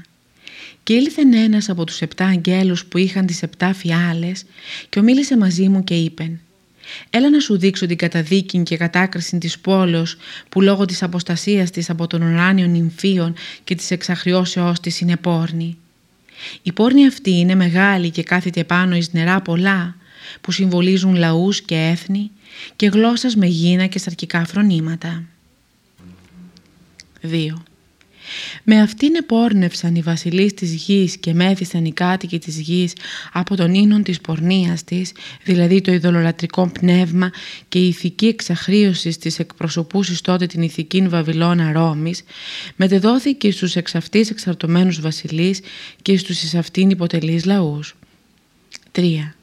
1. Και ήλθεν ένας από τους επτά αγγέλους που είχαν τις επτά φιάλες και ομίλησε μαζί μου και είπεν «Έλα να σου δείξω την καταδίκη και κατάκριση της πόλεως που λόγω της αποστασίας της από τον ουράνιο νυμφίων και της εξαχριώσεώς της είναι πόρνη. Η πόρνη αυτή είναι μεγάλη και κάθεται πάνω εις νερά πολλά που συμβολίζουν λαούς και έθνη και γλώσσας με γήνα και σαρκικά φρονήματα. 2. Με αυτήν επόρνευσαν οι βασιλείς της γης και μέθησαν οι κάτοικοι της γης από τον ίνον της πορνείας της, δηλαδή το ειδωλολατρικό πνεύμα και η ηθική εξαχρίωση της εκπροσωπούσης τότε την ηθική Βαβυλώνα Ρώμης, μετεδόθηκε στους εξ αυτής εξαρτωμένους βασιλείς και στους εις αυτήν υποτελείς λαούς. 3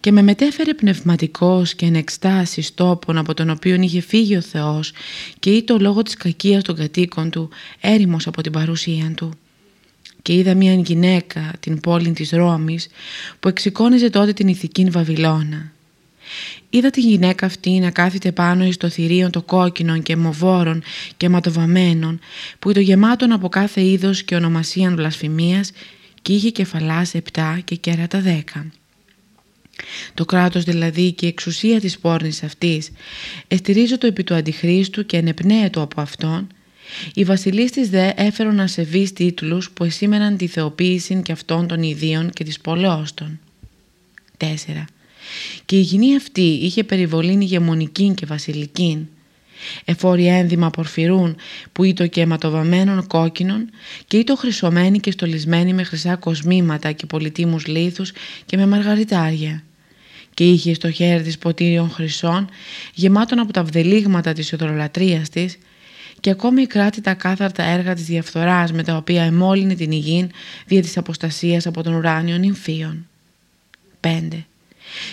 και με μετέφερε πνευματικός και εν εκστάσεις τόπον από τον οποίο είχε φύγει ο Θεός και ή το λόγο της κακίας των κατοίκων του έρημος από την παρουσία του. Και είδα μια γυναίκα την πόλη της Ρώμης που εξοικόνιζε τότε την ηθική Βαβυλώνα. Είδα τη γυναίκα αυτή να κάθεται πάνω εις το θηρίον των κόκκινων και μοβόρων και ματοβαμένων που ήταν γεμάτον από κάθε είδος και ονομασίαν βλασφημίας και είχε κεφαλάς επτά και κέρατα δέκα. Το κράτος δηλαδή και η εξουσία της πόρνης αυτής εστηρίζεται επί του Αντιχρίστου και ενεπνέετο από αυτόν, οι βασιλείς της δε έφεραν ασεβείς τίτλους που εσήμεναν τη θεοποίηση και αυτών των ιδίων και της πόλεως των. 4. Και η γυνή αυτή είχε περιβολήν ηγεμονική και βασιλική, εφόροι ένδυμα πορφυρούν που ήτο και αιματοβαμένων κόκκινων και ήτο χρυσωμένοι και στολισμένοι με χρυσά κοσμήματα και πολυτίμους λίθους και με μαργαριτάρια και είχε στο χέρι της ποτήριων χρυσών γεμάτων από τα βδελίγματα της ιδωλολατρίας της και ακόμη κράτη τα κάθαρτα έργα της διαφθοράς με τα οποία εμόλυνε την υγιήν δια της αποστασίας από τον ουράνιο νυμφίων. 5.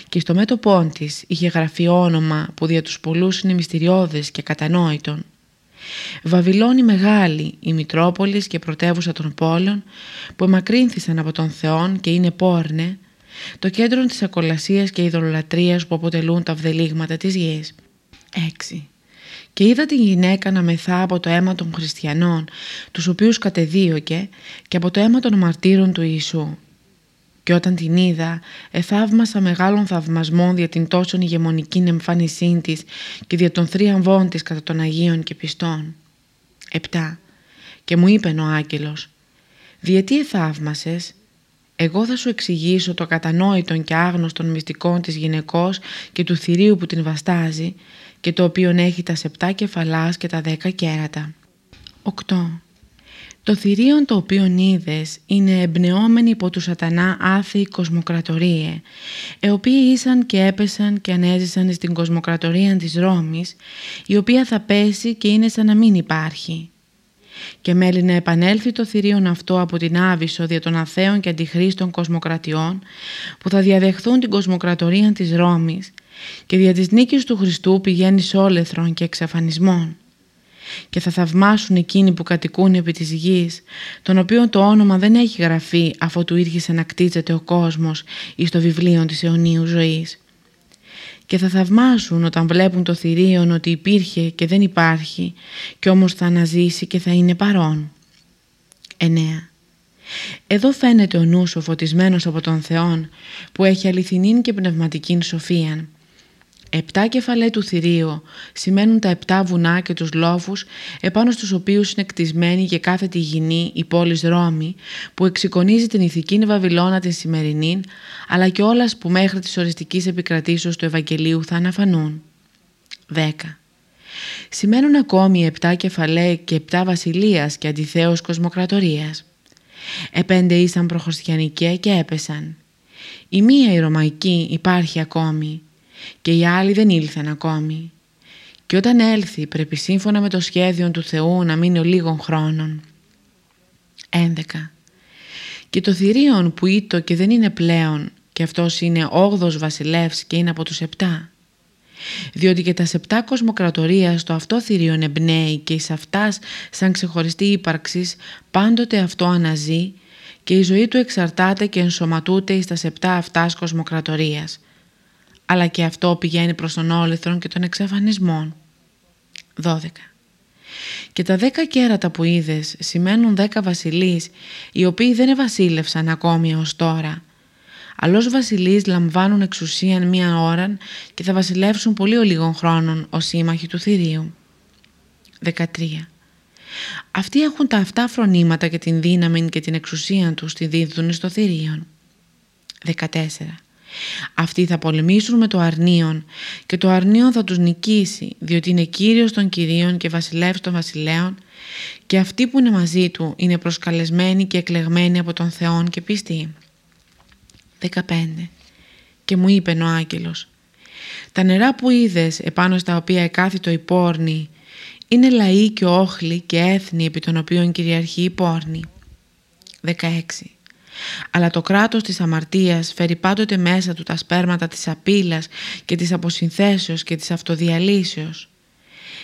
Και στο μέτωπό της είχε γραφεί όνομα που δια τους πολλούς είναι μυστηριώδες και κατανόητον. Βαβυλώνη μεγάλη, η Μητρόπολης και πρωτεύουσα των πόλεων που εμακρύνθησαν από τον Θεόν και είναι πόρνε, το κέντρο της ακολασίας και ειδωλολατρίας που αποτελούν τα βδελίγματα της γης. 6. Και είδα τη γυναίκα να μεθά από το αίμα των χριστιανών, τους οποίους κατεδίωκε και από το αίμα των μαρτύρων του Ιησού. Και όταν την είδα, εθαύμασα μεγάλων θαυμασμών δια την τόσον ηγεμονική εμφάνισή της και δια των θρίαμβών της κατά των Αγίων και πιστών. 7. Και μου είπε ο άγγελος, «Διετί εθαύμασες, εγώ θα σου εξηγήσω το κατανόητον και άγνωστον μυστικών της γυναικός και του θηρίου που την βαστάζει και το οποίο έχει τα σεπτά κεφαλάς και τα δέκα κέρατα. 8. Το θηρίον το οποίο είδες είναι εμπνεόμενοι υπό του σατανά άθεοι κοσμοκρατορίε, οι οποίοι ήσαν και έπεσαν και ανέζησαν στην κοσμοκρατορία της Ρώμης, η οποία θα πέσει και είναι σαν να μην υπάρχει. Και μέλη να επανέλθει το θηρίον αυτό από την Άβυσσο δια των αθέων και αντιχρίστων κοσμοκρατιών που θα διαδεχθούν την κοσμοκρατορία της Ρώμης και δια της νίκης του Χριστού πηγαίνει σε όλεθρον και εξαφανισμών και θα θαυμάσουν εκείνοι που κατοικούν επί της γης, τον οποίον το όνομα δεν έχει γραφεί αφού του ήρχισε να κτίζεται ο κόσμος εις το βιβλίο της αιωνίου ζωής και θα θαυμάσουν όταν βλέπουν το θηρίον ότι υπήρχε και δεν υπάρχει και όμως θα αναζήσει και θα είναι παρόν. 9. Εδώ φαίνεται ο νους ο φωτισμένος από τον Θεόν που έχει αληθινή και πνευματική σοφία Επτά κεφαλαί του θηρίου σημαίνουν τα επτά βουνά και τους λόφους επάνω στους οποίους είναι κτισμένη και κάθε τη γηνή η πόλη Ρώμη που εξοικονίζει την ηθική Βαβυλώνα την σημερινή αλλά και όλας που μέχρι της οριστικής επικρατήσεως του Ευαγγελίου θα αναφανούν. 10. Σημαίνουν ακόμη επτά κεφαλαί και επτά βασιλείας και αντιθέως κοσμοκρατορίας. Επέντε ήσαν προχριστιανικέ και έπεσαν. Η μία η Ρωμαϊκή υπάρχει ακόμη και οι άλλοι δεν ήλθαν ακόμη. Και όταν έλθει πρέπει σύμφωνα με το σχέδιο του Θεού να μείνει ο λίγων χρόνων. 11. Και το θηρίον που ήτο και δεν είναι πλέον και αυτός είναι όγδος βασιλεύς και είναι από τους επτά. Διότι και τα σεπτά κοσμοκρατορία στο αυτό θηρίον εμπνέει και εις αυτάς σαν ξεχωριστή ύπαρξης πάντοτε αυτό αναζεί και η ζωή του εξαρτάται και ενσωματούται εις τα σεπτά αυτάς κοσμοκρατορίας αλλά και αυτό πηγαίνει προς τον όλεθρον και τον εξαφανισμόν. 12. Και τα δέκα κέρατα που είδες σημαίνουν δέκα βασιλείς, οι οποίοι δεν ευασίλευσαν ακόμη ως τώρα. Αλλός βασιλείς λαμβάνουν εξουσίαν μία ώρα και θα βασιλεύσουν πολύ ο λίγων χρόνων ως σύμμαχοι του θηρίου. 13. Αυτοί έχουν τα αυτά φρονήματα και την δύναμη και την εξουσία τους τη δίδουν στο θηρίον. 14. Αυτοί θα πολεμήσουν με το αρνίον και το αρνίον θα τους νικήσει διότι είναι κύριος των κυρίων και βασιλεύς των βασιλέων και αυτοί που είναι μαζί του είναι προσκαλεσμένοι και εκλεγμένοι από τον Θεόν και πιστοί. 15. Και μου είπε ο άγγελος «Τα νερά που είδες επάνω στα οποία εκάθιτο η πόρνη είναι λαοί και όχλοι και έθνη επί των οποίων κυριαρχεί η πόρνη». 16. Αλλά το κράτος της αμαρτίας φέρει πάντοτε μέσα του τα σπέρματα της απειλας και της αποσυνθέσεως και της αυτοδιαλύσεως.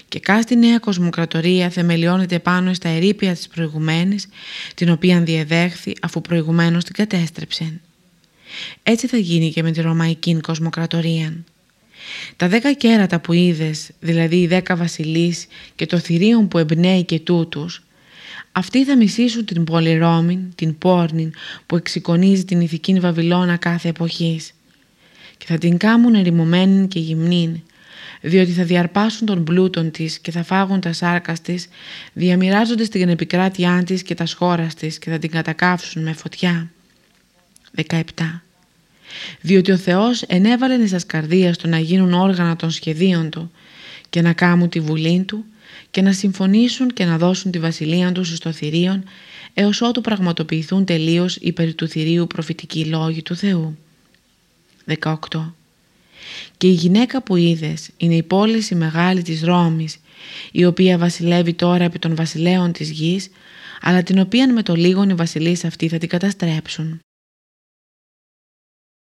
Και κάστη νέα κοσμοκρατορία θεμελιώνεται πάνω στα ερήπια της προηγουμένης, την οποία διεδέχθη αφού προηγουμένως την κατέστρεψε. Έτσι θα γίνει και με τη Ρωμαϊκή κοσμοκρατορία. Τα δέκα κέρατα που είδες, δηλαδή οι δέκα βασιλείς και το θηρίον που εμπνέει και τούτους, αυτοί θα μισήσουν την πόλη την πόρνη που εξοικονίζει την ηθική Βαβυλώνα κάθε εποχής και θα την κάμουν ερημωμένη και γυμνή, διότι θα διαρπάσουν τον πλούτον της και θα φάγουν τα σάρκα της, διαμοιράζονται την επικράτειά της και τα σχόρας της και θα την κατακάψουν με φωτιά. 17. Διότι ο Θεός ενέβαλε στις καρδίας του να γίνουν όργανα των σχεδίων του και να κάμουν τη βουλή του και να συμφωνήσουν και να δώσουν τη βασιλεία τους στο θηρίον έως ότου πραγματοποιηθούν τελείως οι περί του θηρίου προφητικοί λόγοι του Θεού. 18. Και η γυναίκα που είδες είναι η πόλη η μεγάλη της Ρώμης, η οποία βασιλεύει τώρα επί των βασιλέων της γης, αλλά την οποία με το λίγον οι βασιλείς αυτοί θα την καταστρέψουν.